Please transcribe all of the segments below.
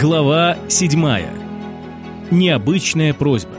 Глава 7. Необычная просьба.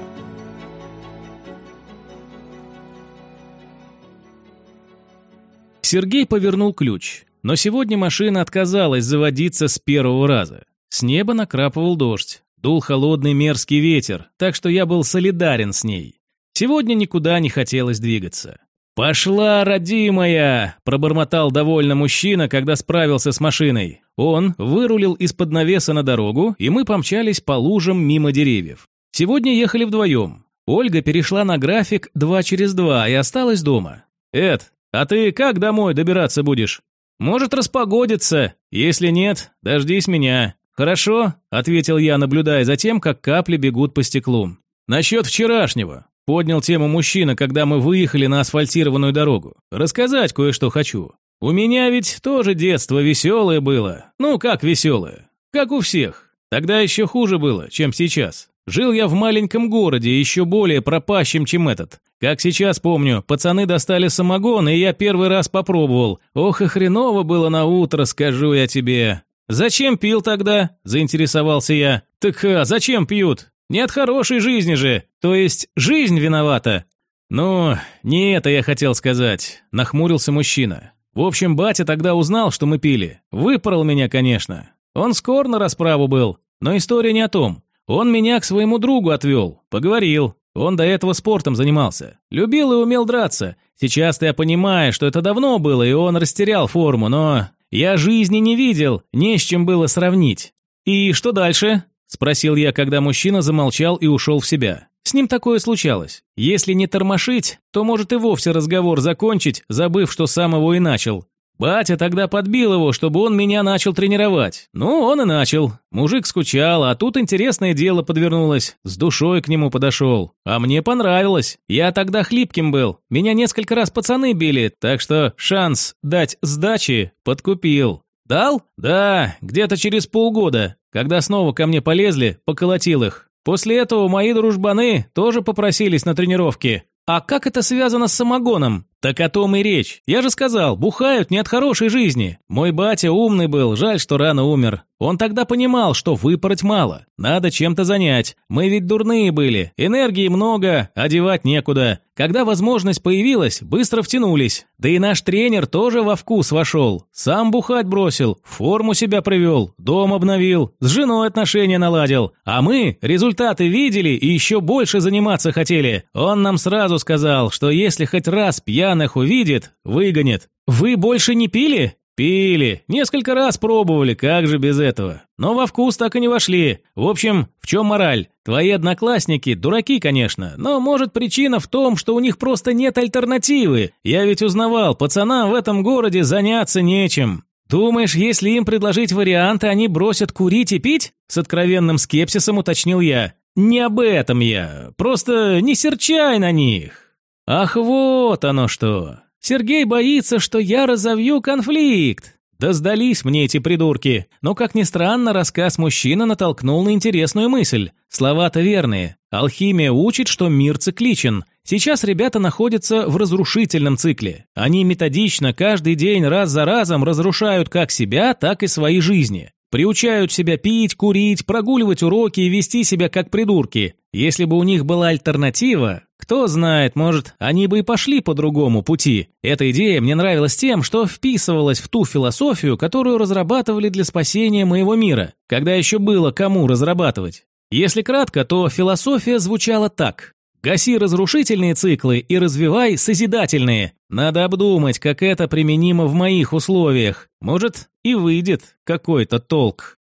Сергей повернул ключ, но сегодня машина отказалась заводиться с первого раза. С неба накрапывал дождь, дул холодный мерзкий ветер, так что я был солидарен с ней. Сегодня никуда не хотелось двигаться. «Пошла, родимая!» – пробормотал довольно мужчина, когда справился с машиной. Он вырулил из-под навеса на дорогу, и мы помчались по лужам мимо деревьев. Сегодня ехали вдвоем. Ольга перешла на график 2 через 2 и осталась дома. «Эд, а ты как домой добираться будешь?» «Может распогодиться. Если нет, дождись меня». «Хорошо», – ответил я, наблюдая за тем, как капли бегут по стеклу. «Насчет вчерашнего. Поднял тему мужчина, когда мы выехали на асфальтированную дорогу. Рассказать кое-что хочу. У меня ведь тоже детство веселое было. Ну, как веселое? Как у всех. Тогда еще хуже было, чем сейчас. Жил я в маленьком городе, еще более пропащем, чем этот. Как сейчас помню, пацаны достали самогон, и я первый раз попробовал. Ох и хреново было на утро, скажу я тебе. «Зачем пил тогда?» – заинтересовался я. «Так а зачем пьют? Не от хорошей жизни же, то есть жизнь виновата. Ну, не это я хотел сказать, нахмурился мужчина. В общем, батя тогда узнал, что мы пили. Выпорол меня, конечно. Он скор на расправу был, но история не о том. Он меня к своему другу отвел, поговорил. Он до этого спортом занимался. Любил и умел драться. Сейчас-то я понимаю, что это давно было, и он растерял форму, но я жизни не видел, не с чем было сравнить. И что дальше? Спросил я, когда мужчина замолчал и ушел в себя. С ним такое случалось. Если не тормошить, то может и вовсе разговор закончить, забыв, что сам его и начал. Батя тогда подбил его, чтобы он меня начал тренировать. Ну, он и начал. Мужик скучал, а тут интересное дело подвернулось. С душой к нему подошел. А мне понравилось. Я тогда хлипким был. Меня несколько раз пацаны били, так что шанс дать сдачи подкупил. Дал? Да, где-то через полгода. Когда снова ко мне полезли, поколотил их. После этого мои дружбаны тоже попросились на тренировки. А как это связано с самогоном? Так о том и речь. Я же сказал, бухают не от хорошей жизни. Мой батя умный был, жаль, что рано умер. Он тогда понимал, что выпороть мало. Надо чем-то занять. Мы ведь дурные были. Энергии много, одевать некуда. Когда возможность появилась, быстро втянулись. Да и наш тренер тоже во вкус вошел. Сам бухать бросил, форму себя привел, дом обновил, с женой отношения наладил. А мы результаты видели и еще больше заниматься хотели. Он нам сразу сказал, что если хоть раз пьян пьяных увидит, выгонит. Вы больше не пили? Пили. Несколько раз пробовали, как же без этого. Но во вкус так и не вошли. В общем, в чем мораль? Твои одноклассники дураки, конечно, но может причина в том, что у них просто нет альтернативы. Я ведь узнавал, пацанам в этом городе заняться нечем. «Думаешь, если им предложить варианты, они бросят курить и пить?» С откровенным скепсисом уточнил я. «Не об этом я. Просто не серчай на них. Ах, вот оно что! Сергей боится, что я разовью конфликт. Да сдались мне эти придурки. Но, как ни странно, рассказ мужчины натолкнул на интересную мысль. Слова-то верные. Алхимия учит, что мир цикличен. Сейчас ребята находятся в разрушительном цикле. Они методично каждый день раз за разом разрушают как себя, так и свои жизни. Приучают себя пить, курить, прогуливать уроки и вести себя как придурки. Если бы у них была альтернатива, кто знает, может, они бы и пошли по другому пути. Эта идея мне нравилась тем, что вписывалась в ту философию, которую разрабатывали для спасения моего мира, когда еще было кому разрабатывать. Если кратко, то философия звучала так. Гаси разрушительные циклы и развивай созидательные. Надо обдумать, как это применимо в моих условиях. Может, и выйдет какой-то толк.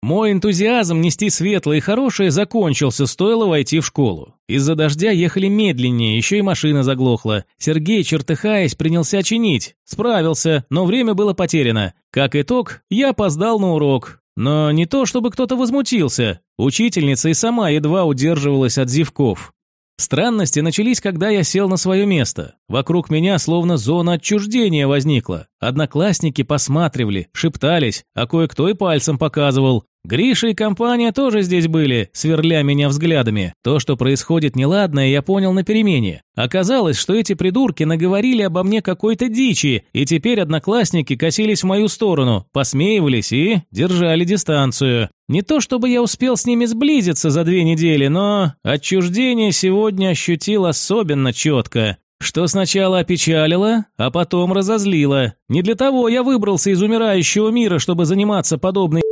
Мой энтузиазм нести светлое и хорошее закончился, стоило войти в школу. Из-за дождя ехали медленнее, еще и машина заглохла. Сергей, чертыхаясь, принялся чинить. Справился, но время было потеряно. Как итог, я опоздал на урок. Но не то, чтобы кто-то возмутился. Учительница и сама едва удерживалась от зевков. Странности начались, когда я сел на свое место. Вокруг меня словно зона отчуждения возникла. Одноклассники посматривали, шептались, а кое-кто и пальцем показывал. Гриша и компания тоже здесь были, сверля меня взглядами. То, что происходит неладное, я понял на перемене. Оказалось, что эти придурки наговорили обо мне какой-то дичи, и теперь одноклассники косились в мою сторону, посмеивались и держали дистанцию. Не то чтобы я успел с ними сблизиться за две недели, но отчуждение сегодня ощутил особенно четко. Что сначала опечалило, а потом разозлило. Не для того я выбрался из умирающего мира, чтобы заниматься подобной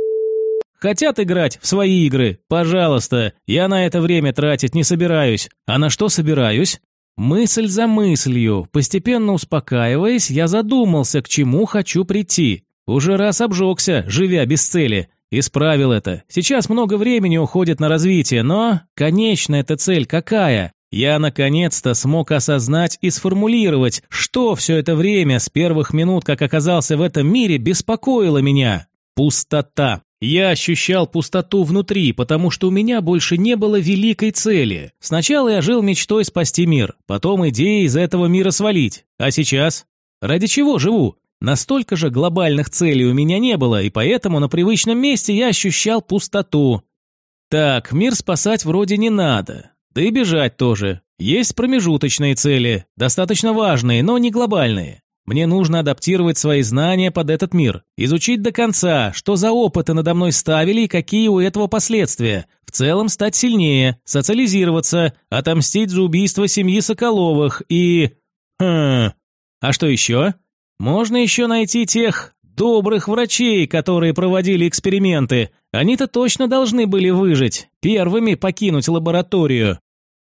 Хотят играть в свои игры? Пожалуйста, я на это время тратить не собираюсь. А на что собираюсь? Мысль за мыслью, постепенно успокаиваясь, я задумался, к чему хочу прийти. Уже раз обжегся, живя без цели. Исправил это. Сейчас много времени уходит на развитие, но конечная эта цель какая? Я наконец-то смог осознать и сформулировать, что все это время с первых минут, как оказался в этом мире, беспокоило меня. Пустота. Я ощущал пустоту внутри, потому что у меня больше не было великой цели. Сначала я жил мечтой спасти мир, потом идеей из этого мира свалить. А сейчас? Ради чего живу? Настолько же глобальных целей у меня не было, и поэтому на привычном месте я ощущал пустоту. Так, мир спасать вроде не надо. Да и бежать тоже. Есть промежуточные цели, достаточно важные, но не глобальные. Мне нужно адаптировать свои знания под этот мир, изучить до конца, что за опыты надо мной ставили и какие у этого последствия. В целом стать сильнее, социализироваться, отомстить за убийство семьи Соколовых и... Хм... А что еще? Можно еще найти тех добрых врачей, которые проводили эксперименты. Они-то точно должны были выжить, первыми покинуть лабораторию.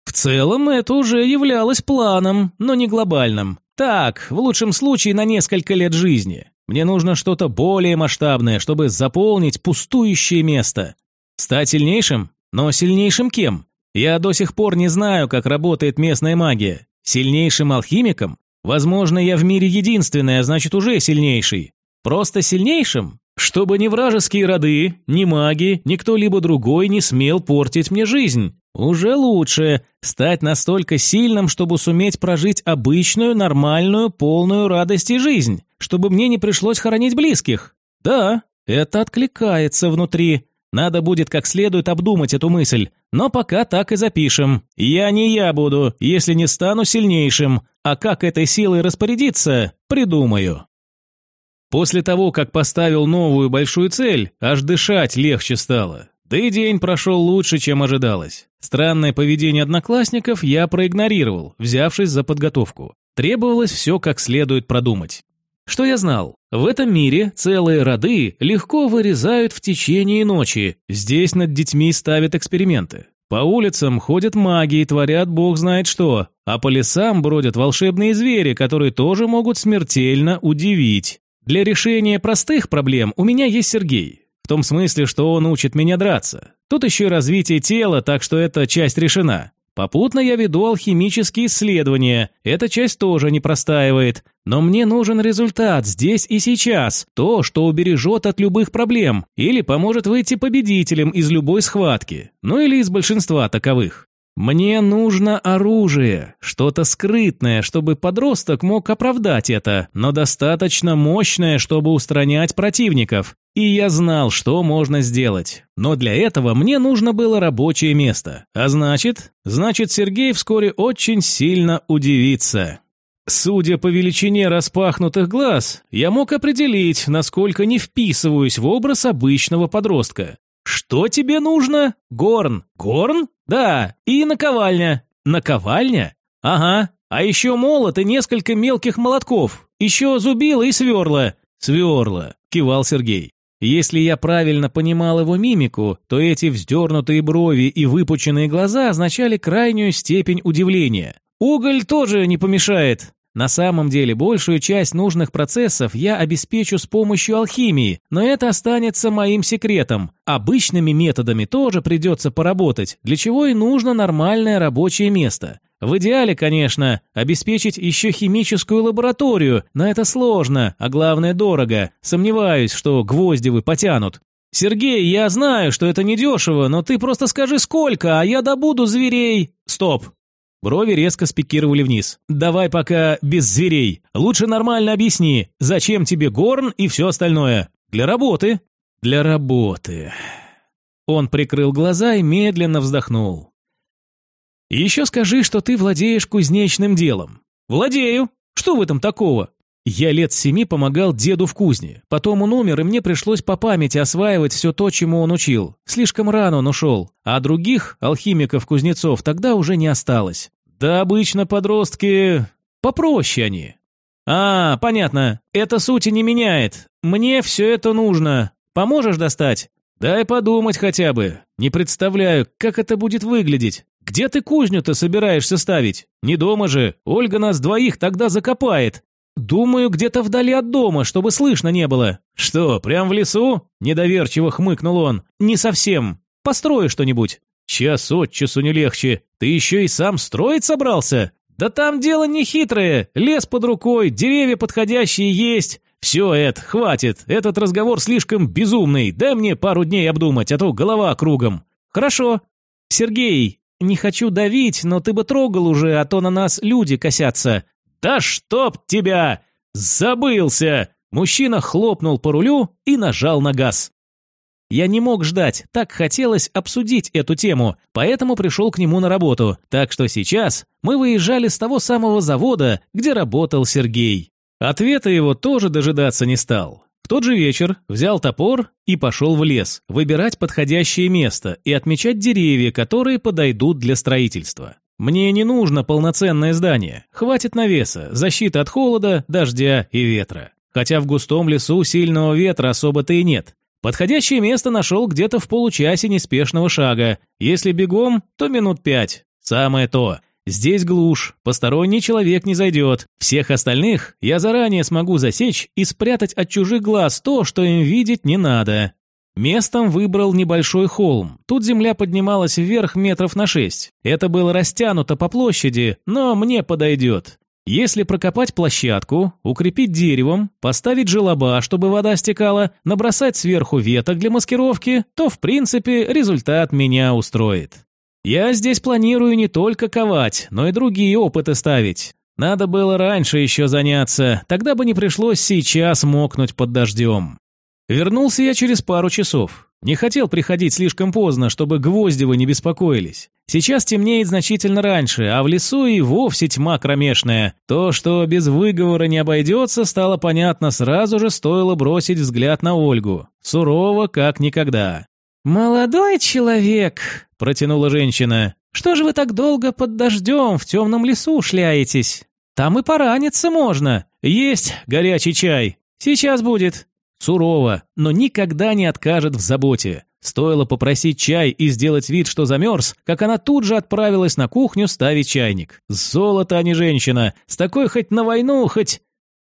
В целом это уже являлось планом, но не глобальным. Так, в лучшем случае на несколько лет жизни. Мне нужно что-то более масштабное, чтобы заполнить пустующее место. Стать сильнейшим? Но сильнейшим кем? Я до сих пор не знаю, как работает местная магия. Сильнейшим алхимиком? Возможно, я в мире единственный, а значит уже сильнейший. Просто сильнейшим? Чтобы ни вражеские роды, ни маги, ни кто-либо другой не смел портить мне жизнь. Уже лучше стать настолько сильным, чтобы суметь прожить обычную, нормальную, полную радости жизнь, чтобы мне не пришлось хоронить близких. Да, это откликается внутри. Надо будет как следует обдумать эту мысль, но пока так и запишем. Я не я буду, если не стану сильнейшим, а как этой силой распорядиться, придумаю. После того, как поставил новую большую цель, аж дышать легче стало. Да и день прошел лучше, чем ожидалось. Странное поведение одноклассников я проигнорировал, взявшись за подготовку. Требовалось все как следует продумать. Что я знал? В этом мире целые роды легко вырезают в течение ночи. Здесь над детьми ставят эксперименты. По улицам ходят маги и творят бог знает что, а по лесам бродят волшебные звери, которые тоже могут смертельно удивить. Для решения простых проблем у меня есть Сергей. В том смысле, что он учит меня драться. Тут еще и развитие тела, так что эта часть решена. Попутно я веду алхимические исследования, эта часть тоже не простаивает. Но мне нужен результат здесь и сейчас, то, что убережет от любых проблем, или поможет выйти победителем из любой схватки, ну или из большинства таковых. Мне нужно оружие, что-то скрытное, чтобы подросток мог оправдать это, но достаточно мощное, чтобы устранять противников. И я знал, что можно сделать. Но для этого мне нужно было рабочее место. А значит, значит Сергей вскоре очень сильно удивится. Судя по величине распахнутых глаз, я мог определить, насколько не вписываюсь в образ обычного подростка. «Что тебе нужно? Горн. Горн? Да. И наковальня. Наковальня? Ага. А еще молот и несколько мелких молотков. Еще зубило и сверла». «Сверла», – кивал Сергей. Если я правильно понимал его мимику, то эти вздернутые брови и выпученные глаза означали крайнюю степень удивления. Уголь тоже не помешает. На самом деле, большую часть нужных процессов я обеспечу с помощью алхимии, но это останется моим секретом. Обычными методами тоже придется поработать, для чего и нужно нормальное рабочее место. В идеале, конечно, обеспечить еще химическую лабораторию, но это сложно, а главное дорого. Сомневаюсь, что гвозди вы потянут. «Сергей, я знаю, что это недешево, но ты просто скажи сколько, а я добуду зверей...» «Стоп! Брови резко спикировали вниз. «Давай пока без зверей. Лучше нормально объясни, зачем тебе горн и все остальное? Для работы». «Для работы». Он прикрыл глаза и медленно вздохнул. «Еще скажи, что ты владеешь кузнечным делом». «Владею. Что в этом такого? Я лет семи помогал деду в кузне. Потом он умер, и мне пришлось по памяти осваивать все то, чему он учил. Слишком рано он ушел. А других, алхимиков-кузнецов, тогда уже не осталось. Да обычно подростки... попроще они. А, понятно. Это сути не меняет. Мне все это нужно. Поможешь достать? Дай подумать хотя бы. Не представляю, как это будет выглядеть. Где ты кузню-то собираешься ставить? Не дома же. Ольга нас двоих тогда закопает. «Думаю, где-то вдали от дома, чтобы слышно не было». «Что, прям в лесу?» – недоверчиво хмыкнул он. «Не совсем. Построю что-нибудь». «Час от часу не легче. Ты еще и сам строить собрался?» «Да там дело не хитрое. Лес под рукой, деревья подходящие есть. Все, Эд, хватит. Этот разговор слишком безумный. Дай мне пару дней обдумать, а то голова кругом». «Хорошо. Сергей, не хочу давить, но ты бы трогал уже, а то на нас люди косятся. «Да чтоб тебя! Забылся!» Мужчина хлопнул по рулю и нажал на газ. Я не мог ждать, так хотелось обсудить эту тему, поэтому пришел к нему на работу. Так что сейчас мы выезжали с того самого завода, где работал Сергей. Ответа его тоже дожидаться не стал. В тот же вечер взял топор и пошел в лес, выбирать подходящее место и отмечать деревья, которые подойдут для строительства. Мне не нужно полноценное здание, хватит навеса, защиты от холода, дождя и ветра. Хотя в густом лесу сильного ветра особо-то и нет. Подходящее место нашел где-то в получасе неспешного шага. Если бегом, то минут пять. Самое то. Здесь глушь, посторонний человек не зайдет. Всех остальных я заранее смогу засечь и спрятать от чужих глаз то, что им видеть не надо. Местом выбрал небольшой холм. Тут земля поднималась вверх метров на шесть. Это было растянуто по площади, но мне подойдет. Если прокопать площадку, укрепить деревом, поставить желоба, чтобы вода стекала, набросать сверху веток для маскировки, то в принципе результат меня устроит. Я здесь планирую не только ковать, но и другие опыты ставить. Надо было раньше еще заняться, тогда бы не пришлось сейчас мокнуть под дождем. Вернулся я через пару часов. Не хотел приходить слишком поздно, чтобы Гвоздевы не беспокоились. Сейчас темнеет значительно раньше, а в лесу и вовсе тьма кромешная. То, что без выговора не обойдется, стало понятно сразу же стоило бросить взгляд на Ольгу. Сурово, как никогда. «Молодой человек», – протянула женщина, – «что же вы так долго под дождем в темном лесу шляетесь? Там и пораниться можно. Есть горячий чай. Сейчас будет. Сурово, но никогда не откажет в заботе. Стоило попросить чай и сделать вид, что замерз, как она тут же отправилась на кухню ставить чайник. Золото, а не женщина. С такой хоть на войну, хоть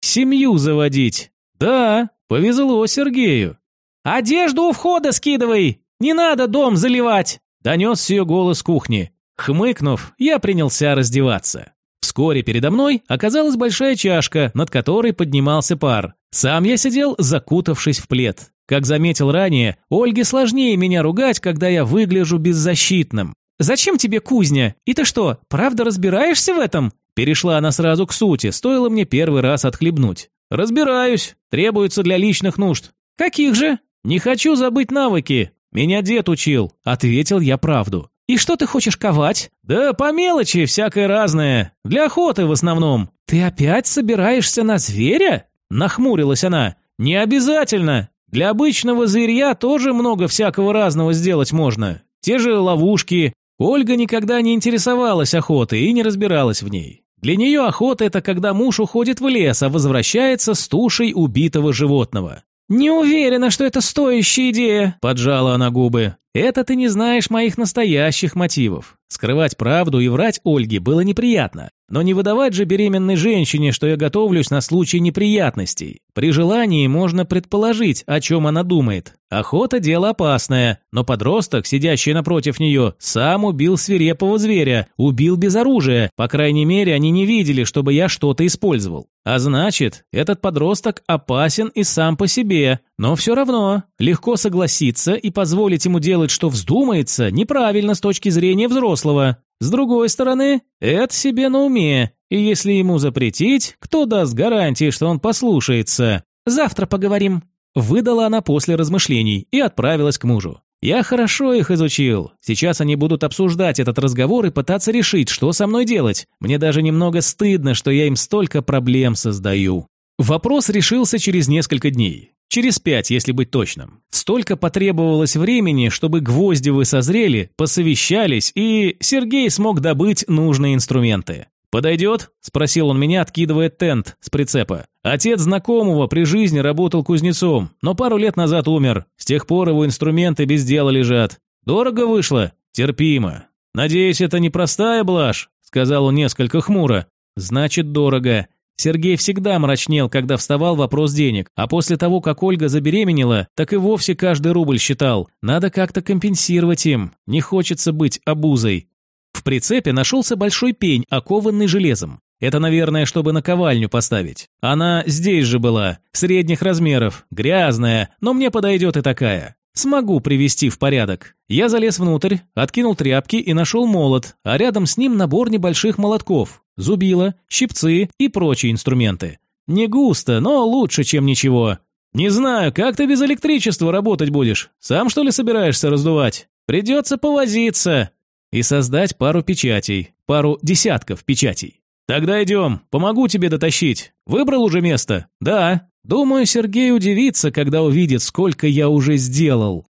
семью заводить. Да, повезло Сергею. «Одежду у входа скидывай! Не надо дом заливать!» Донес ее голос кухни. Хмыкнув, я принялся раздеваться. Вскоре передо мной оказалась большая чашка, над которой поднимался пар. Сам я сидел, закутавшись в плед. Как заметил ранее, Ольге сложнее меня ругать, когда я выгляжу беззащитным. «Зачем тебе кузня? И ты что, правда разбираешься в этом?» Перешла она сразу к сути, стоило мне первый раз отхлебнуть. «Разбираюсь. Требуется для личных нужд». «Каких же?» «Не хочу забыть навыки. Меня дед учил», — ответил я правду. «И что ты хочешь ковать?» «Да по мелочи, всякое разное. Для охоты в основном». «Ты опять собираешься на зверя?» Нахмурилась она. «Не обязательно. Для обычного зверя тоже много всякого разного сделать можно. Те же ловушки. Ольга никогда не интересовалась охотой и не разбиралась в ней. Для нее охота – это когда муж уходит в лес, а возвращается с тушей убитого животного. «Не уверена, что это стоящая идея», – поджала она губы. «Это ты не знаешь моих настоящих мотивов. Скрывать правду и врать Ольге было неприятно. Но не выдавать же беременной женщине, что я готовлюсь на случай неприятностей. При желании можно предположить, о чем она думает. Охота – дело опасное, но подросток, сидящий напротив нее, сам убил свирепого зверя, убил без оружия. По крайней мере, они не видели, чтобы я что-то использовал. А значит, этот подросток опасен и сам по себе. Но все равно, легко согласиться и позволить ему делать, что вздумается, неправильно с точки зрения взрослого. С другой стороны, это себе на уме, и если ему запретить, кто даст гарантии, что он послушается? Завтра поговорим. Выдала она после размышлений и отправилась к мужу. Я хорошо их изучил. Сейчас они будут обсуждать этот разговор и пытаться решить, что со мной делать. Мне даже немного стыдно, что я им столько проблем создаю. Вопрос решился через несколько дней. Через пять, если быть точным. Столько потребовалось времени, чтобы гвозди созрели, посовещались, и Сергей смог добыть нужные инструменты. «Подойдет?» – спросил он меня, откидывая тент с прицепа. Отец знакомого при жизни работал кузнецом, но пару лет назад умер. С тех пор его инструменты без дела лежат. Дорого вышло? Терпимо. Надеюсь, это не простая блажь, сказал он несколько хмуро. Значит, дорого. Сергей всегда мрачнел, когда вставал вопрос денег, а после того, как Ольга забеременела, так и вовсе каждый рубль считал. Надо как-то компенсировать им. Не хочется быть обузой. В прицепе нашелся большой пень, окованный железом. Это, наверное, чтобы наковальню поставить. Она здесь же была, средних размеров, грязная, но мне подойдет и такая. Смогу привести в порядок. Я залез внутрь, откинул тряпки и нашел молот, а рядом с ним набор небольших молотков, зубила, щипцы и прочие инструменты. Не густо, но лучше, чем ничего. Не знаю, как ты без электричества работать будешь? Сам что ли собираешься раздувать? Придется повозиться и создать пару печатей, пару десятков печатей. Тогда идем, помогу тебе дотащить. Выбрал уже место? Да. Думаю, Сергей удивится, когда увидит, сколько я уже сделал.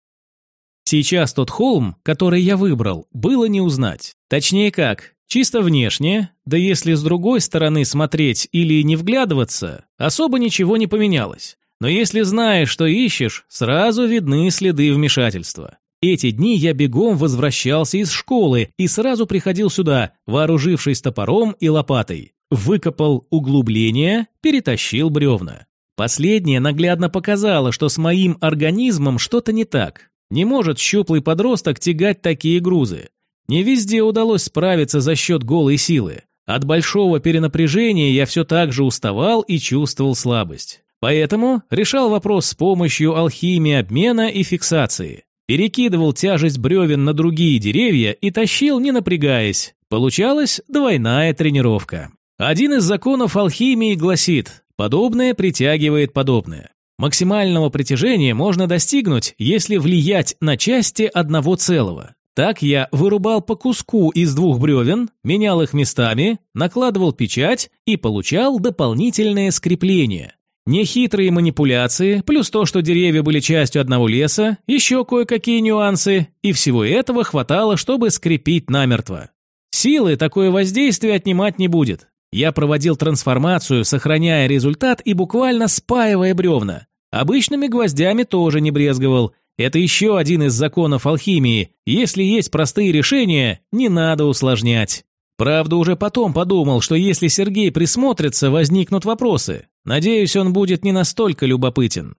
Сейчас тот холм, который я выбрал, было не узнать. Точнее как, чисто внешне, да если с другой стороны смотреть или не вглядываться, особо ничего не поменялось. Но если знаешь, что ищешь, сразу видны следы вмешательства. Эти дни я бегом возвращался из школы и сразу приходил сюда, вооружившись топором и лопатой. Выкопал углубление, перетащил бревна. Последнее наглядно показало, что с моим организмом что-то не так. Не может щуплый подросток тягать такие грузы. Не везде удалось справиться за счет голой силы. От большого перенапряжения я все так же уставал и чувствовал слабость. Поэтому решал вопрос с помощью алхимии обмена и фиксации перекидывал тяжесть бревен на другие деревья и тащил, не напрягаясь. Получалась двойная тренировка. Один из законов алхимии гласит «подобное притягивает подобное». Максимального притяжения можно достигнуть, если влиять на части одного целого. Так я вырубал по куску из двух бревен, менял их местами, накладывал печать и получал дополнительное скрепление. Нехитрые манипуляции, плюс то, что деревья были частью одного леса, еще кое-какие нюансы, и всего этого хватало, чтобы скрепить намертво. Силы такое воздействие отнимать не будет. Я проводил трансформацию, сохраняя результат и буквально спаивая бревна. Обычными гвоздями тоже не брезговал. Это еще один из законов алхимии. Если есть простые решения, не надо усложнять. Правда, уже потом подумал, что если Сергей присмотрится, возникнут вопросы. Надеюсь, он будет не настолько любопытен.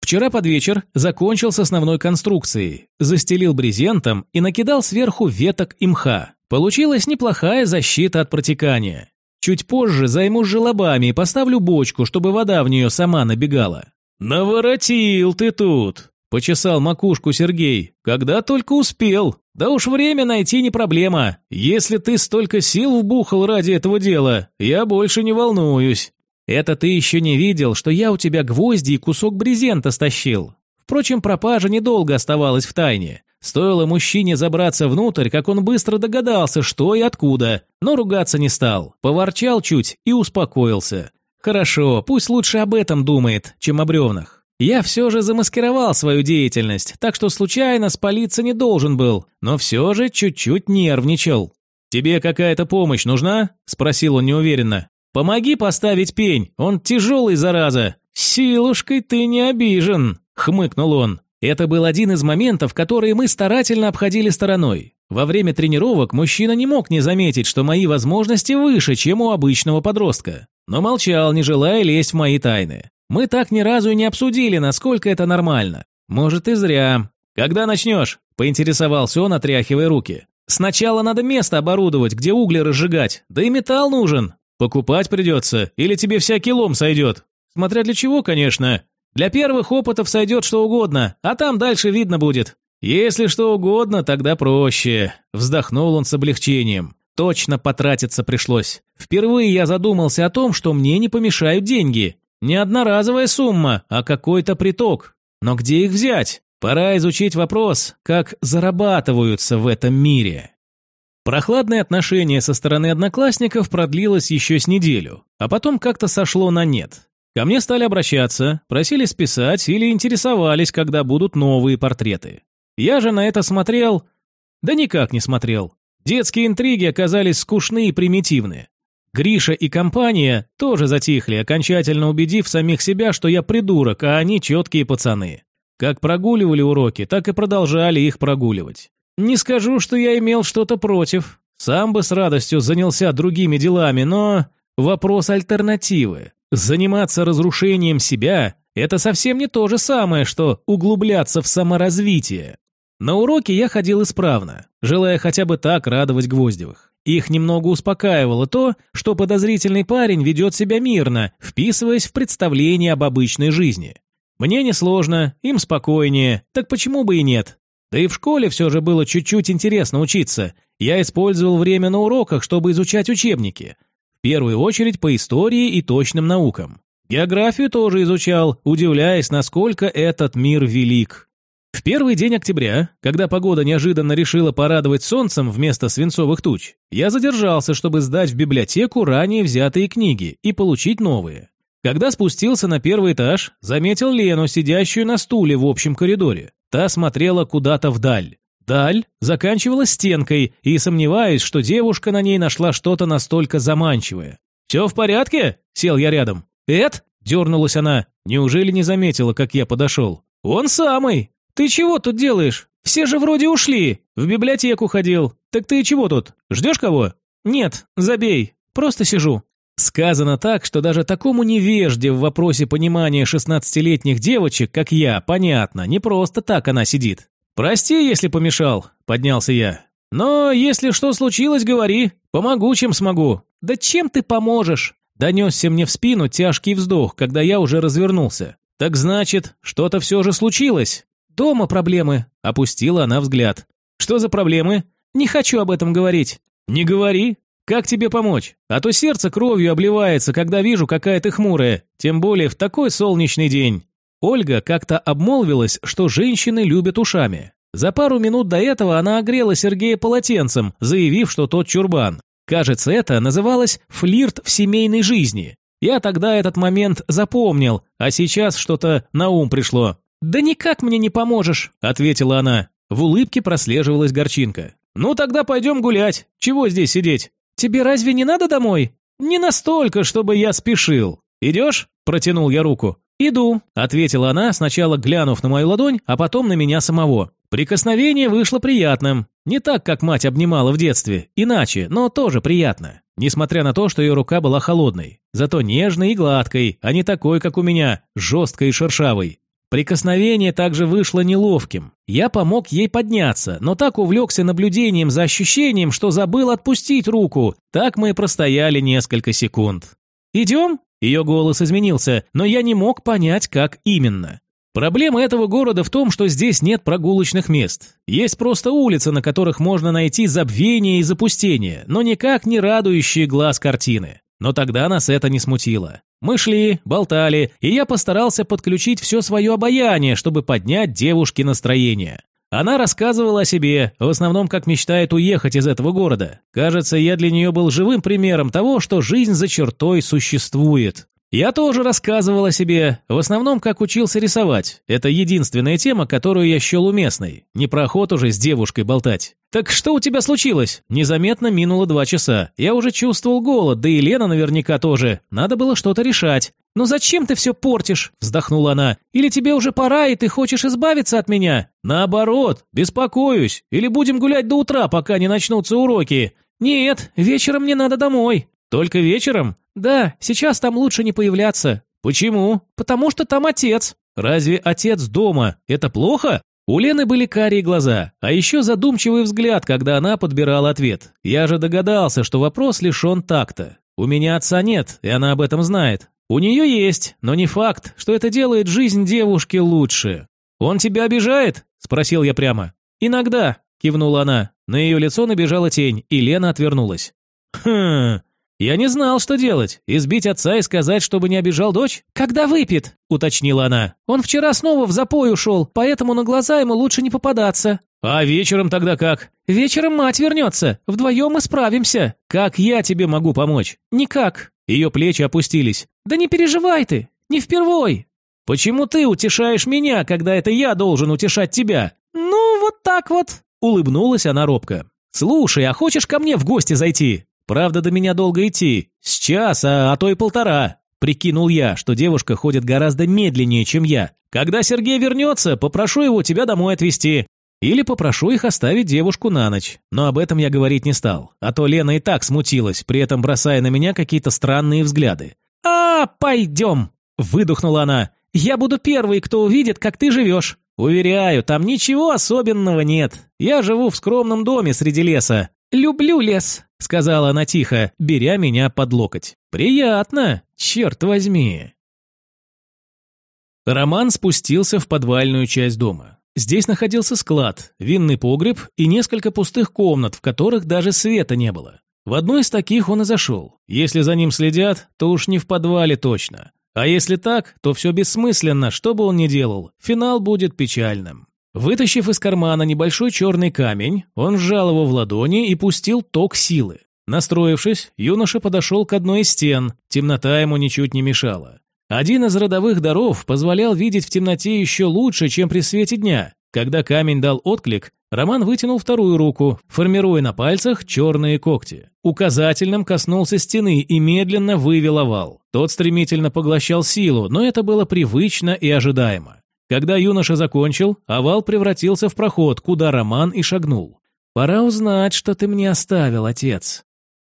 Вчера под вечер закончил с основной конструкцией, застелил брезентом и накидал сверху веток и мха. Получилась неплохая защита от протекания. Чуть позже займусь желобами и поставлю бочку, чтобы вода в нее сама набегала. «Наворотил ты тут!» – почесал макушку Сергей. «Когда только успел. Да уж время найти не проблема. Если ты столько сил вбухал ради этого дела, я больше не волнуюсь. Это ты еще не видел, что я у тебя гвозди и кусок брезента стащил. Впрочем, пропажа недолго оставалась в тайне. Стоило мужчине забраться внутрь, как он быстро догадался, что и откуда, но ругаться не стал. Поворчал чуть и успокоился. Хорошо, пусть лучше об этом думает, чем о бревнах. Я все же замаскировал свою деятельность, так что случайно спалиться не должен был, но все же чуть-чуть нервничал. «Тебе какая-то помощь нужна?» – спросил он неуверенно. Помоги поставить пень, он тяжелый, зараза. Силушкой ты не обижен, хмыкнул он. Это был один из моментов, которые мы старательно обходили стороной. Во время тренировок мужчина не мог не заметить, что мои возможности выше, чем у обычного подростка. Но молчал, не желая лезть в мои тайны. Мы так ни разу и не обсудили, насколько это нормально. Может и зря. Когда начнешь? Поинтересовался он, отряхивая руки. Сначала надо место оборудовать, где угли разжигать. Да и металл нужен. Покупать придется, или тебе всякий лом сойдет. Смотря для чего, конечно. Для первых опытов сойдет что угодно, а там дальше видно будет. Если что угодно, тогда проще. Вздохнул он с облегчением. точно потратиться пришлось. Впервые я задумался о том, что мне не помешают деньги. Не одноразовая сумма, а какой-то приток. Но где их взять? Пора изучить вопрос, как зарабатываются в этом мире. Прохладное отношение со стороны одноклассников продлилось еще с неделю, а потом как-то сошло на нет. Ко мне стали обращаться, просили списать или интересовались, когда будут новые портреты. Я же на это смотрел... Да никак не смотрел. Детские интриги оказались скучны и примитивны. Гриша и компания тоже затихли, окончательно убедив самих себя, что я придурок, а они четкие пацаны. Как прогуливали уроки, так и продолжали их прогуливать. Не скажу, что я имел что-то против. Сам бы с радостью занялся другими делами, но... Вопрос альтернативы. Заниматься разрушением себя – это совсем не то же самое, что углубляться в саморазвитие. На уроки я ходил исправно, желая хотя бы так радовать Гвоздевых. Их немного успокаивало то, что подозрительный парень ведет себя мирно, вписываясь в представление об обычной жизни. Мне несложно, им спокойнее, так почему бы и нет? Да и в школе все же было чуть-чуть интересно учиться. Я использовал время на уроках, чтобы изучать учебники. В первую очередь по истории и точным наукам. Географию тоже изучал, удивляясь, насколько этот мир велик. В первый день октября, когда погода неожиданно решила порадовать солнцем вместо свинцовых туч, я задержался, чтобы сдать в библиотеку ранее взятые книги и получить новые. Когда спустился на первый этаж, заметил Лену, сидящую на стуле в общем коридоре. Та смотрела куда-то вдаль. Даль заканчивалась стенкой, и сомневаюсь, что девушка на ней нашла что-то настолько заманчивое. «Все в порядке?» – сел я рядом. «Эд?» – дернулась она. Неужели не заметила, как я подошел? «Он самый! Ты чего тут делаешь? Все же вроде ушли. В библиотеку ходил. Так ты чего тут? Ждешь кого?» «Нет, забей. Просто сижу». Сказано так, что даже такому невежде в вопросе понимания шестнадцатилетних девочек, как я, понятно, не просто так она сидит. «Прости, если помешал», — поднялся я. «Но если что случилось, говори. Помогу, чем смогу». «Да чем ты поможешь?» Донесся мне в спину тяжкий вздох, когда я уже развернулся. «Так значит, что-то все же случилось?» «Дома проблемы», — опустила она взгляд. «Что за проблемы?» «Не хочу об этом говорить». «Не говори. Как тебе помочь? А то сердце кровью обливается, когда вижу, какая ты хмурая, тем более в такой солнечный день. Ольга как-то обмолвилась, что женщины любят ушами. За пару минут до этого она огрела Сергея полотенцем, заявив, что тот чурбан. Кажется, это называлось «флирт в семейной жизни». Я тогда этот момент запомнил, а сейчас что-то на ум пришло. «Да никак мне не поможешь», — ответила она. В улыбке прослеживалась горчинка. «Ну тогда пойдем гулять. Чего здесь сидеть?» «Тебе разве не надо домой?» «Не настолько, чтобы я спешил. Идешь?» – протянул я руку. «Иду», – ответила она, сначала глянув на мою ладонь, а потом на меня самого. Прикосновение вышло приятным. Не так, как мать обнимала в детстве, иначе, но тоже приятно. Несмотря на то, что ее рука была холодной. Зато нежной и гладкой, а не такой, как у меня, жесткой и шершавой. Прикосновение также вышло неловким. Я помог ей подняться, но так увлекся наблюдением за ощущением, что забыл отпустить руку. Так мы и простояли несколько секунд. «Идем?» Ее голос изменился, но я не мог понять, как именно. Проблема этого города в том, что здесь нет прогулочных мест. Есть просто улицы, на которых можно найти забвение и запустение, но никак не радующие глаз картины. Но тогда нас это не смутило. Мы шли, болтали, и я постарался подключить все свое обаяние, чтобы поднять девушке настроение. Она рассказывала о себе, в основном как мечтает уехать из этого города. Кажется, я для нее был живым примером того, что жизнь за чертой существует. Я тоже рассказывал о себе, в основном как учился рисовать. Это единственная тема, которую я счел уместной. Не про охоту же с девушкой болтать. «Так что у тебя случилось?» Незаметно минуло два часа. Я уже чувствовал голод, да и Лена наверняка тоже. Надо было что-то решать. «Ну зачем ты все портишь?» – вздохнула она. «Или тебе уже пора, и ты хочешь избавиться от меня?» «Наоборот, беспокоюсь. Или будем гулять до утра, пока не начнутся уроки?» «Нет, вечером мне надо домой». «Только вечером?» «Да, сейчас там лучше не появляться». «Почему?» «Потому что там отец». «Разве отец дома? Это плохо?» У Лены были карие глаза, а еще задумчивый взгляд, когда она подбирала ответ. Я же догадался, что вопрос лишен такта. У меня отца нет, и она об этом знает. У нее есть, но не факт, что это делает жизнь девушки лучше. «Он тебя обижает?» – спросил я прямо. «Иногда. – кивнула она. На ее лицо набежала тень, и Лена отвернулась. «Хм, я не знал, что делать. Избить отца и сказать, чтобы не обижал дочь? Когда выпьет?» – уточнила она. «Он вчера снова в запой ушел, поэтому на глаза ему лучше не попадаться». «А вечером тогда как?» «Вечером мать вернется. Вдвоем мы справимся». «Как я тебе могу помочь?» «Никак». Ее плечи опустились. «Да не переживай ты. Не впервой». «Почему ты утешаешь меня, когда это я должен утешать тебя?» «Ну, вот так вот», — улыбнулась она робко. «Слушай, а хочешь ко мне в гости зайти? Правда, до меня долго идти. С часа, а то и полтора». Прикинул я, что девушка ходит гораздо медленнее, чем я. «Когда Сергей вернется, попрошу его тебя домой отвезти. Или попрошу их оставить девушку на ночь. Но об этом я говорить не стал, а то Лена и так смутилась, при этом бросая на меня какие-то странные взгляды. «А, пойдем!» – выдохнула она. «Я буду первый, кто увидит, как ты живешь. Уверяю, там ничего особенного нет. Я живу в скромном доме среди леса. Люблю лес», – сказала она тихо, беря меня под локоть. «Приятно, черт возьми». Роман спустился в подвальную часть дома. Здесь находился склад, винный погреб и несколько пустых комнат, в которых даже света не было. В одной из таких он и зашел. Если за ним следят, то уж не в подвале точно. А если так, то все бессмысленно, что бы он ни делал, финал будет печальным. Вытащив из кармана небольшой черный камень, он сжал его в ладони и пустил ток силы. Настроившись, юноша подошел к одной из стен, темнота ему ничуть не мешала. Один из родовых даров позволял видеть в темноте еще лучше, чем при свете дня. Когда камень дал отклик, Роман вытянул вторую руку, формируя на пальцах черные когти. Указательным коснулся стены и медленно вывел овал. Тот стремительно поглощал силу, но это было привычно и ожидаемо. Когда юноша закончил, овал превратился в проход, куда Роман и шагнул. «Пора узнать, что ты мне оставил, отец»,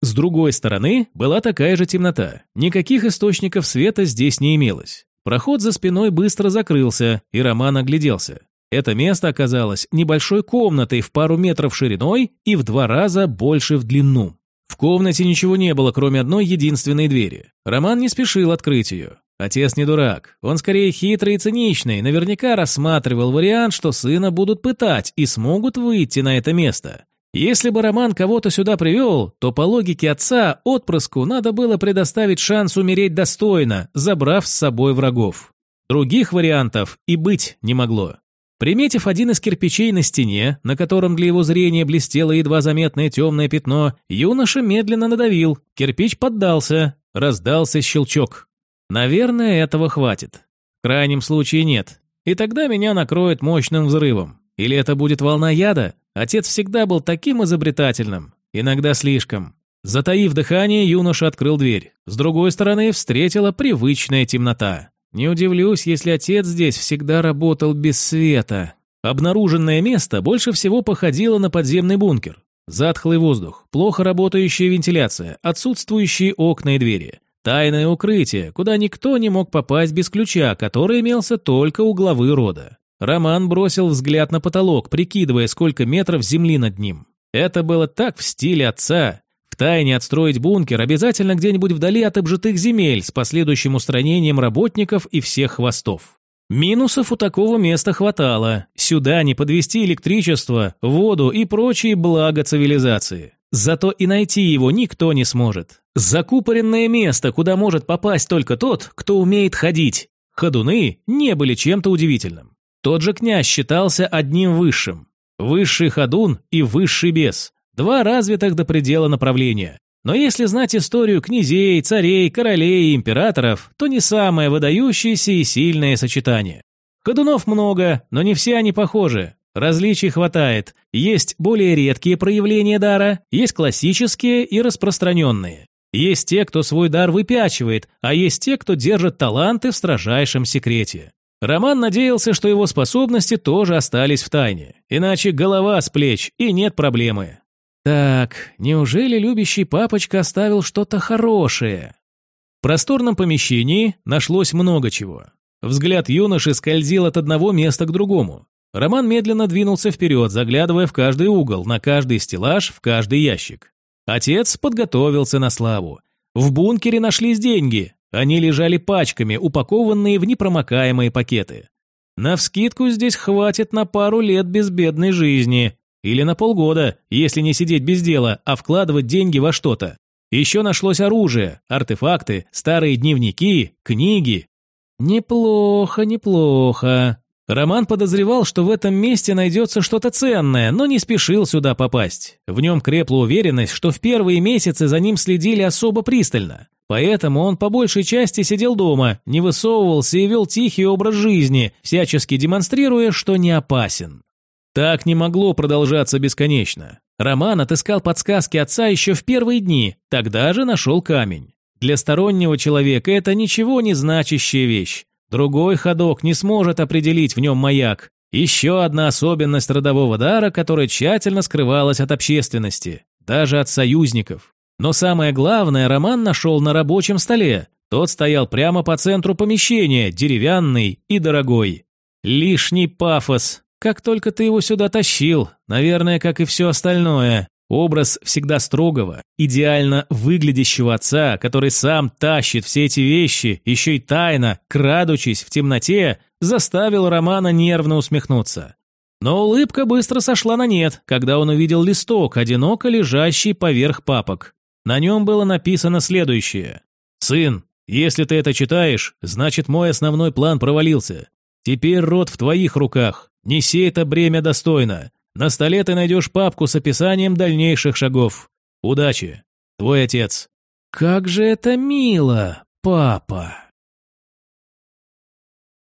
с другой стороны была такая же темнота. Никаких источников света здесь не имелось. Проход за спиной быстро закрылся, и Роман огляделся. Это место оказалось небольшой комнатой в пару метров шириной и в два раза больше в длину. В комнате ничего не было, кроме одной единственной двери. Роман не спешил открыть ее. Отец не дурак. Он скорее хитрый и циничный, наверняка рассматривал вариант, что сына будут пытать и смогут выйти на это место. Если бы Роман кого-то сюда привел, то по логике отца отпрыску надо было предоставить шанс умереть достойно, забрав с собой врагов. Других вариантов и быть не могло. Приметив один из кирпичей на стене, на котором для его зрения блестело едва заметное темное пятно, юноша медленно надавил, кирпич поддался, раздался щелчок. Наверное, этого хватит. В крайнем случае нет. И тогда меня накроет мощным взрывом. Или это будет волна яда? Отец всегда был таким изобретательным, иногда слишком. Затаив дыхание, юноша открыл дверь. С другой стороны встретила привычная темнота. Не удивлюсь, если отец здесь всегда работал без света. Обнаруженное место больше всего походило на подземный бункер. Затхлый воздух, плохо работающая вентиляция, отсутствующие окна и двери. Тайное укрытие, куда никто не мог попасть без ключа, который имелся только у главы рода. Роман бросил взгляд на потолок, прикидывая, сколько метров земли над ним. Это было так в стиле отца. Втайне отстроить бункер обязательно где-нибудь вдали от обжитых земель с последующим устранением работников и всех хвостов. Минусов у такого места хватало. Сюда не подвести электричество, воду и прочие блага цивилизации. Зато и найти его никто не сможет. Закупоренное место, куда может попасть только тот, кто умеет ходить. Ходуны не были чем-то удивительным. Тот же князь считался одним высшим. Высший ходун и высший бес. Два развитых до предела направления. Но если знать историю князей, царей, королей и императоров, то не самое выдающееся и сильное сочетание. Ходунов много, но не все они похожи. Различий хватает. Есть более редкие проявления дара, есть классические и распространенные. Есть те, кто свой дар выпячивает, а есть те, кто держит таланты в строжайшем секрете. Роман надеялся, что его способности тоже остались в тайне, иначе голова с плеч и нет проблемы. Так, неужели любящий папочка оставил что-то хорошее? В просторном помещении нашлось много чего. Взгляд юноши скользил от одного места к другому. Роман медленно двинулся вперед, заглядывая в каждый угол, на каждый стеллаж, в каждый ящик. Отец подготовился на славу. В бункере нашлись деньги, они лежали пачками, упакованные в непромокаемые пакеты. Навскидку здесь хватит на пару лет безбедной жизни. или на полгода, если не сидеть без дела, а вкладывать деньги во что-то. Еще нашлось оружие, артефакты, старые дневники, книги. Неплохо, неплохо. Роман подозревал, что в этом месте найдется что-то ценное, но не спешил сюда попасть. В нем крепла уверенность, что в первые месяцы за ним следили особо пристально. Поэтому он по большей части сидел дома, не высовывался и вел тихий образ жизни, всячески демонстрируя, что не опасен. Так не могло продолжаться бесконечно. Роман отыскал подсказки отца еще в первые дни, тогда же нашел камень. Для стороннего человека это ничего не значащая вещь. Другой ходок не сможет определить в нем маяк. Еще одна особенность родового дара, которая тщательно скрывалась от общественности, даже от союзников. Но самое главное Роман нашел на рабочем столе. Тот стоял прямо по центру помещения, деревянный и дорогой. Лишний пафос, как только ты его сюда тащил, наверное, как и все остальное. Образ всегда строгого, идеально выглядящего отца, который сам тащит все эти вещи, еще и тайно, крадучись в темноте, заставил Романа нервно усмехнуться. Но улыбка быстро сошла на нет, когда он увидел листок, одиноко лежащий поверх папок. На нем было написано следующее. «Сын, если ты это читаешь, значит мой основной план провалился. Теперь род в твоих руках. Неси это бремя достойно. На столе ты найдешь папку с описанием дальнейших шагов. Удачи. Твой отец. Как же это мило, папа.